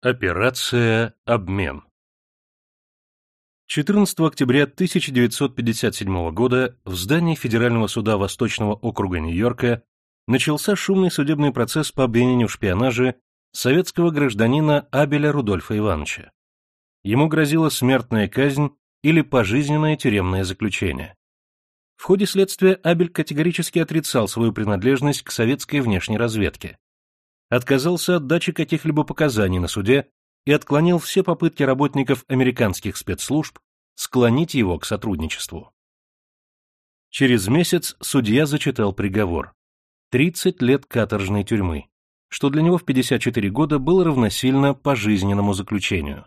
Операция «Обмен». 14 октября 1957 года в здании Федерального суда Восточного округа Нью-Йорка начался шумный судебный процесс по обвинению в шпионаже советского гражданина Абеля Рудольфа Ивановича. Ему грозила смертная казнь или пожизненное тюремное заключение. В ходе следствия Абель категорически отрицал свою принадлежность к советской внешней разведке отказался от дачи каких-либо показаний на суде и отклонил все попытки работников американских спецслужб склонить его к сотрудничеству. Через месяц судья зачитал приговор. 30 лет каторжной тюрьмы, что для него в 54 года было равносильно пожизненному заключению.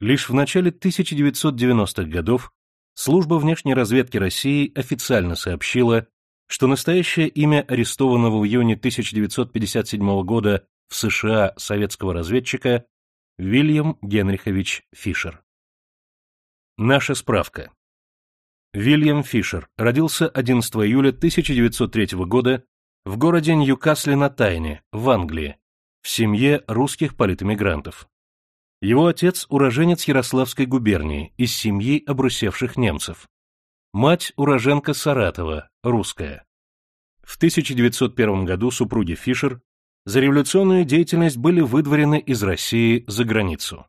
Лишь в начале 1990-х годов служба внешней разведки России официально сообщила, что настоящее имя арестованного в июне 1957 года в США советского разведчика Вильям Генрихович Фишер. Наша справка. Вильям Фишер родился 11 июля 1903 года в городе Ньюкасле на Тайне, в Англии, в семье русских политэмигрантов. Его отец – уроженец Ярославской губернии, из семьи обрусевших немцев. Мать – уроженка Саратова, русская. В 1901 году супруги Фишер за революционную деятельность были выдворены из России за границу.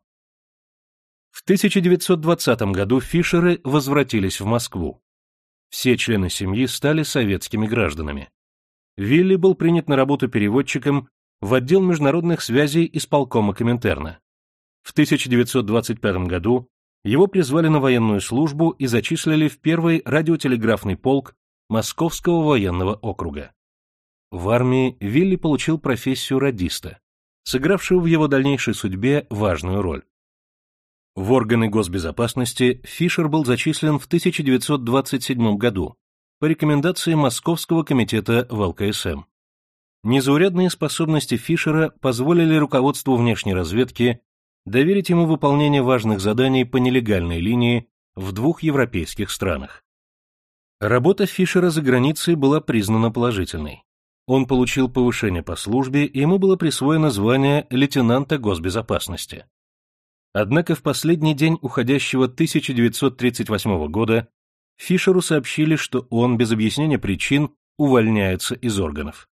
В 1920 году Фишеры возвратились в Москву. Все члены семьи стали советскими гражданами. Вилли был принят на работу переводчиком в отдел международных связей исполкома Коминтерна. В 1925 году его призвали на военную службу и зачислили в первый радиотелеграфный полк Московского военного округа. В армии Вилли получил профессию радиста, сыгравшую в его дальнейшей судьбе важную роль. В органы госбезопасности Фишер был зачислен в 1927 году по рекомендации Московского комитета в. Незаурядные способности Фишера позволили руководству внешней разведки доверить ему выполнение важных заданий по нелегальной линии в двух европейских странах. Работа Фишера за границей была признана положительной. Он получил повышение по службе, и ему было присвоено звание лейтенанта госбезопасности. Однако в последний день уходящего 1938 года Фишеру сообщили, что он без объяснения причин увольняется из органов.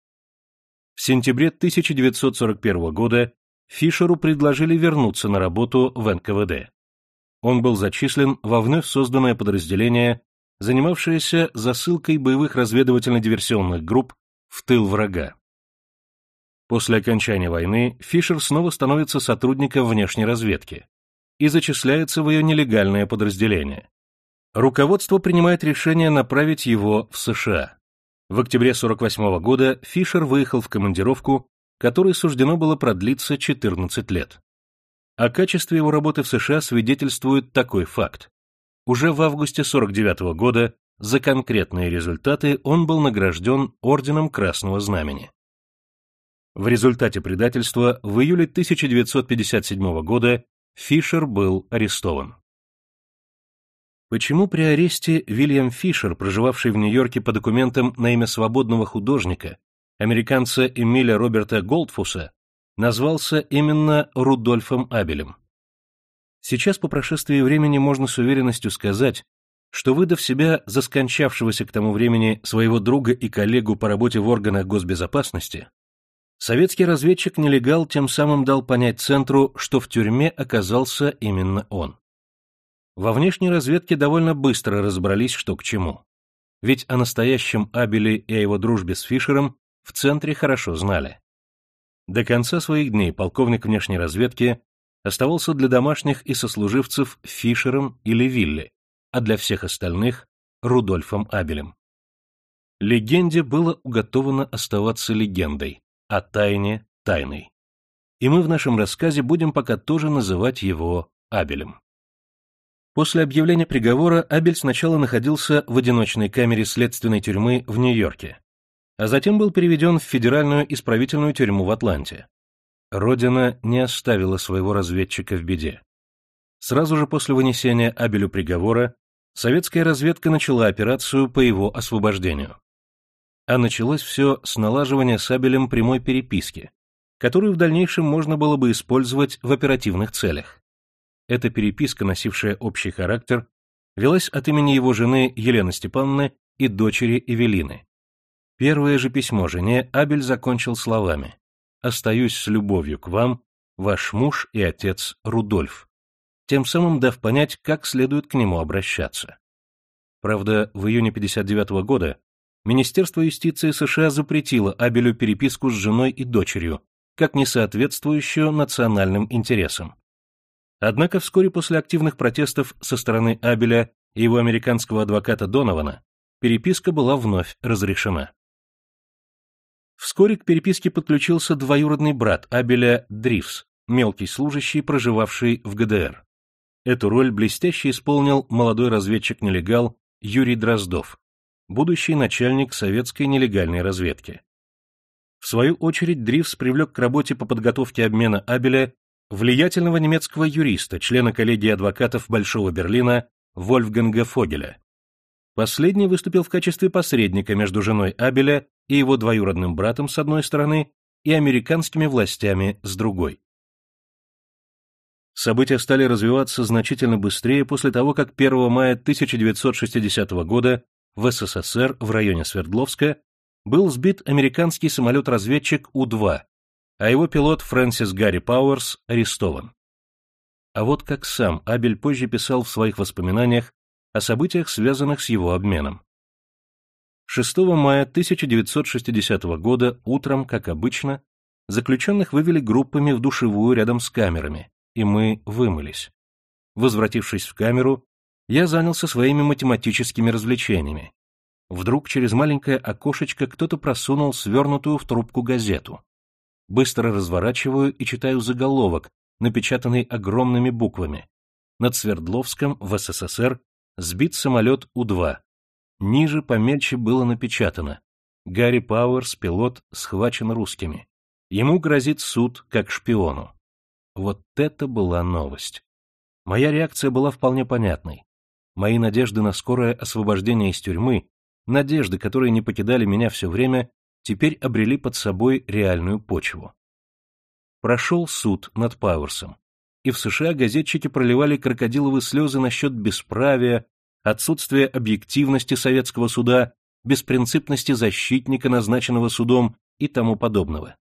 В сентябре 1941 года Фишеру предложили вернуться на работу в НКВД. Он был зачислен во вновь созданное подразделение, занимавшееся засылкой боевых разведывательно-диверсионных групп в тыл врага. После окончания войны Фишер снова становится сотрудником внешней разведки и зачисляется в ее нелегальное подразделение. Руководство принимает решение направить его в США. В октябре 1948 года Фишер выехал в командировку которой суждено было продлиться 14 лет. О качестве его работы в США свидетельствует такой факт. Уже в августе 49 года за конкретные результаты он был награжден Орденом Красного Знамени. В результате предательства в июле 1957 года Фишер был арестован. Почему при аресте Вильям Фишер, проживавший в Нью-Йорке по документам на имя свободного художника, американца Эмиля Роберта Голдфуса, назвался именно Рудольфом Абелем. Сейчас по прошествии времени можно с уверенностью сказать, что, выдав себя за скончавшегося к тому времени своего друга и коллегу по работе в органах госбезопасности, советский разведчик-нелегал тем самым дал понять Центру, что в тюрьме оказался именно он. Во внешней разведке довольно быстро разобрались, что к чему. Ведь о настоящем Абеле и о его дружбе с Фишером в центре хорошо знали. До конца своих дней полковник внешней разведки оставался для домашних и сослуживцев Фишером или Вилли, а для всех остальных — Рудольфом Абелем. Легенде было уготовано оставаться легендой, а тайне — тайной. И мы в нашем рассказе будем пока тоже называть его Абелем. После объявления приговора Абель сначала находился в одиночной камере следственной тюрьмы в Нью-Йорке, а затем был переведен в Федеральную исправительную тюрьму в Атланте. Родина не оставила своего разведчика в беде. Сразу же после вынесения Абелю приговора советская разведка начала операцию по его освобождению. А началось все с налаживания с Абелем прямой переписки, которую в дальнейшем можно было бы использовать в оперативных целях. Эта переписка, носившая общий характер, велась от имени его жены Елены Степановны и дочери Эвелины. Первое же письмо жене Абель закончил словами «Остаюсь с любовью к вам, ваш муж и отец Рудольф», тем самым дав понять, как следует к нему обращаться. Правда, в июне 59 -го года Министерство юстиции США запретило Абелю переписку с женой и дочерью, как несоответствующую национальным интересам. Однако вскоре после активных протестов со стороны Абеля и его американского адвоката Донована переписка была вновь разрешена. Вскоре к переписке подключился двоюродный брат Абеля Дрифс, мелкий служащий, проживавший в ГДР. Эту роль блестяще исполнил молодой разведчик-нелегал Юрий Дроздов, будущий начальник советской нелегальной разведки. В свою очередь Дрифс привлек к работе по подготовке обмена Абеля влиятельного немецкого юриста, члена коллегии адвокатов Большого Берлина Вольфганга Фогеля. Последний выступил в качестве посредника между женой Абеля и его двоюродным братом с одной стороны и американскими властями с другой. События стали развиваться значительно быстрее после того, как 1 мая 1960 года в СССР в районе Свердловска был сбит американский самолет-разведчик У-2, а его пилот Фрэнсис Гарри Пауэрс арестован. А вот как сам Абель позже писал в своих воспоминаниях о событиях, связанных с его обменом. 6 мая 1960 года утром, как обычно, заключенных вывели группами в душевую рядом с камерами, и мы вымылись. Возвратившись в камеру, я занялся своими математическими развлечениями. Вдруг через маленькое окошечко кто-то просунул свернутую в трубку газету. Быстро разворачиваю и читаю заголовок, напечатанный огромными буквами. Над Свердловском в СССР сбит самолет У-2. Ниже помельче было напечатано. Гарри Пауэрс, пилот, схвачен русскими. Ему грозит суд как шпиону. Вот это была новость. Моя реакция была вполне понятной. Мои надежды на скорое освобождение из тюрьмы, надежды, которые не покидали меня все время, теперь обрели под собой реальную почву. Прошел суд над Пауэрсом, и в США газетчики проливали крокодиловые слезы насчет бесправия, отсутствия объективности советского суда, беспринципности защитника, назначенного судом и тому подобного.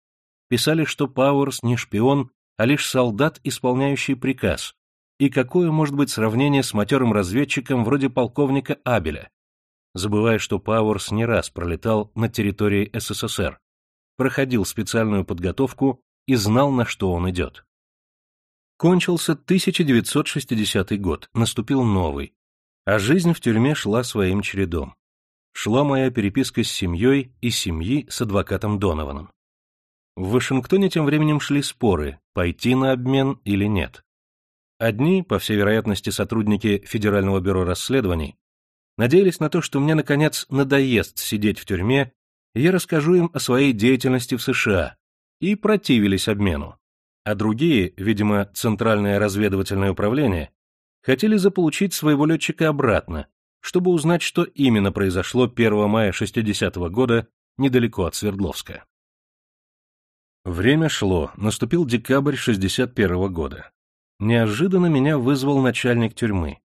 Писали, что Пауэрс не шпион, а лишь солдат, исполняющий приказ. И какое может быть сравнение с матерым разведчиком вроде полковника Абеля? Забывая, что Пауэрс не раз пролетал на территории СССР, проходил специальную подготовку и знал, на что он идет. Кончился 1960 год, наступил новый, а жизнь в тюрьме шла своим чередом. Шла моя переписка с семьей и семьи с адвокатом Донованом. В Вашингтоне тем временем шли споры, пойти на обмен или нет. Одни, по всей вероятности сотрудники Федерального бюро расследований, надеялись на то, что мне, наконец, надоест сидеть в тюрьме, и я расскажу им о своей деятельности в США, и противились обмену. А другие, видимо, Центральное разведывательное управление, хотели заполучить своего летчика обратно, чтобы узнать, что именно произошло 1 мая 60 -го года недалеко от Свердловска. Время шло, наступил декабрь 61 -го года. Неожиданно меня вызвал начальник тюрьмы.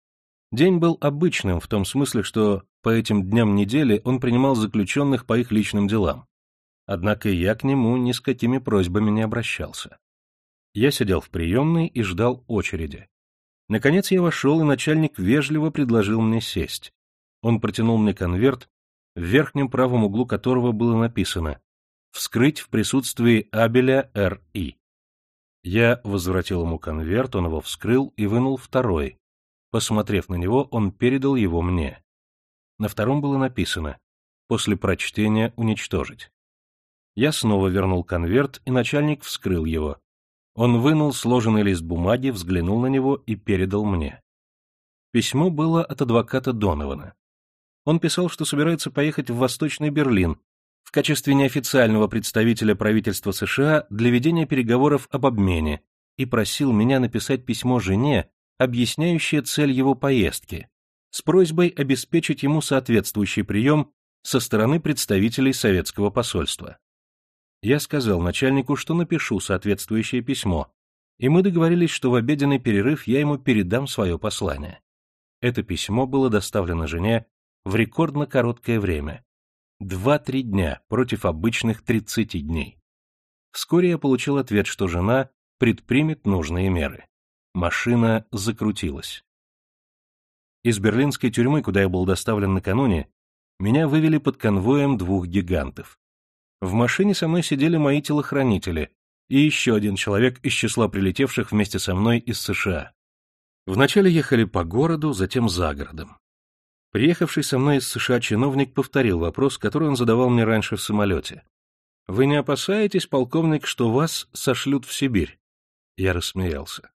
День был обычным в том смысле, что по этим дням недели он принимал заключенных по их личным делам. Однако я к нему ни с какими просьбами не обращался. Я сидел в приемной и ждал очереди. Наконец я вошел, и начальник вежливо предложил мне сесть. Он протянул мне конверт, в верхнем правом углу которого было написано вскрыть в присутствии Абеля Р.И. Я возвратил ему конверт, он его вскрыл и вынул второй. Посмотрев на него, он передал его мне. На втором было написано «После прочтения уничтожить». Я снова вернул конверт, и начальник вскрыл его. Он вынул сложенный лист бумаги, взглянул на него и передал мне. Письмо было от адвоката Донована. Он писал, что собирается поехать в Восточный Берлин в качестве неофициального представителя правительства США для ведения переговоров об обмене и просил меня написать письмо жене, объясняющее цель его поездки, с просьбой обеспечить ему соответствующий прием со стороны представителей советского посольства. Я сказал начальнику, что напишу соответствующее письмо, и мы договорились, что в обеденный перерыв я ему передам свое послание. Это письмо было доставлено жене в рекордно короткое время. Два-три дня против обычных тридцати дней. Вскоре я получил ответ, что жена предпримет нужные меры. Машина закрутилась. Из берлинской тюрьмы, куда я был доставлен накануне, меня вывели под конвоем двух гигантов. В машине со мной сидели мои телохранители и еще один человек из числа прилетевших вместе со мной из США. Вначале ехали по городу, затем за городом. Приехавший со мной из США чиновник повторил вопрос, который он задавал мне раньше в самолете. «Вы не опасаетесь, полковник, что вас сошлют в Сибирь?» Я рассмеялся.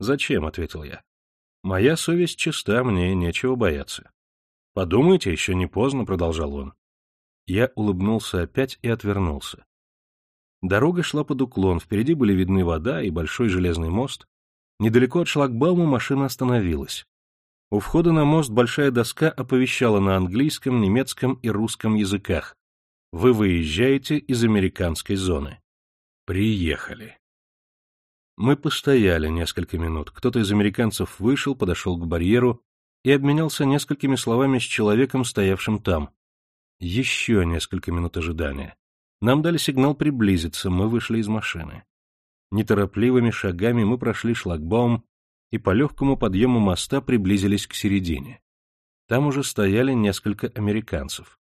«Зачем?» — ответил я. «Моя совесть чиста, мне нечего бояться». «Подумайте, еще не поздно», — продолжал он. Я улыбнулся опять и отвернулся. Дорога шла под уклон, впереди были видны вода и большой железный мост. Недалеко от шлагбаума машина остановилась. У входа на мост большая доска оповещала на английском, немецком и русском языках. Вы выезжаете из американской зоны. Приехали. Мы постояли несколько минут. Кто-то из американцев вышел, подошел к барьеру и обменялся несколькими словами с человеком, стоявшим там. Еще несколько минут ожидания. Нам дали сигнал приблизиться, мы вышли из машины. Неторопливыми шагами мы прошли шлагбаум и по легкому подъему моста приблизились к середине. Там уже стояли несколько американцев.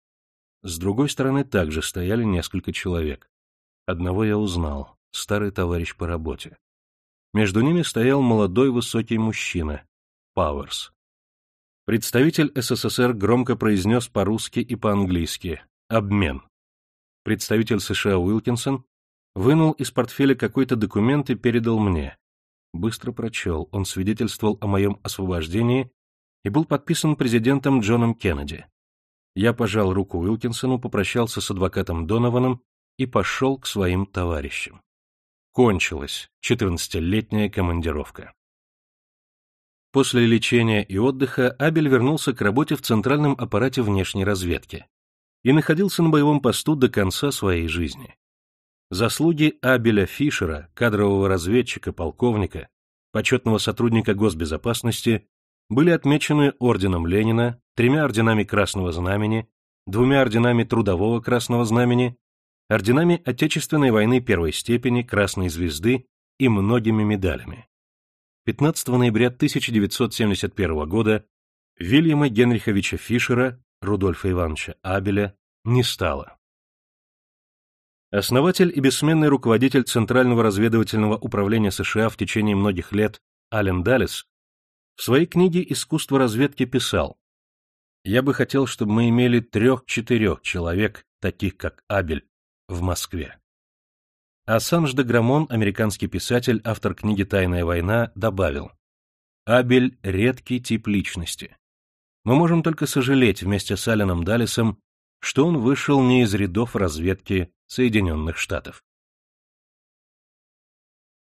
С другой стороны также стояли несколько человек. Одного я узнал, старый товарищ по работе. Между ними стоял молодой высокий мужчина, Пауэрс. Представитель СССР громко произнес по-русски и по-английски «Обмен». Представитель США Уилкинсон вынул из портфеля какой-то документ и передал мне. Быстро прочел, он свидетельствовал о моем освобождении и был подписан президентом Джоном Кеннеди. Я пожал руку Уилкинсону, попрощался с адвокатом Донованом и пошел к своим товарищам. Кончилась четырнадцатилетняя командировка. После лечения и отдыха Абель вернулся к работе в Центральном аппарате внешней разведки и находился на боевом посту до конца своей жизни. Заслуги Абеля Фишера, кадрового разведчика, полковника, почетного сотрудника госбезопасности, были отмечены орденом Ленина, тремя орденами Красного Знамени, двумя орденами Трудового Красного Знамени, орденами Отечественной войны первой степени, Красной Звезды и многими медалями. 15 ноября 1971 года Вильяма Генриховича Фишера, Рудольфа Ивановича Абеля, не стало. Основатель и бессменный руководитель Центрального разведывательного управления США в течение многих лет Ален Даллес в своей книге «Искусство разведки» писал «Я бы хотел, чтобы мы имели трех-четырех человек, таких как Абель, в Москве». Ассанж де Грамон, американский писатель, автор книги «Тайная война», добавил «Абель — редкий тип личности. Мы можем только сожалеть вместе с Аленом Даллесом, что он вышел не из рядов разведки Соединенных Штатов».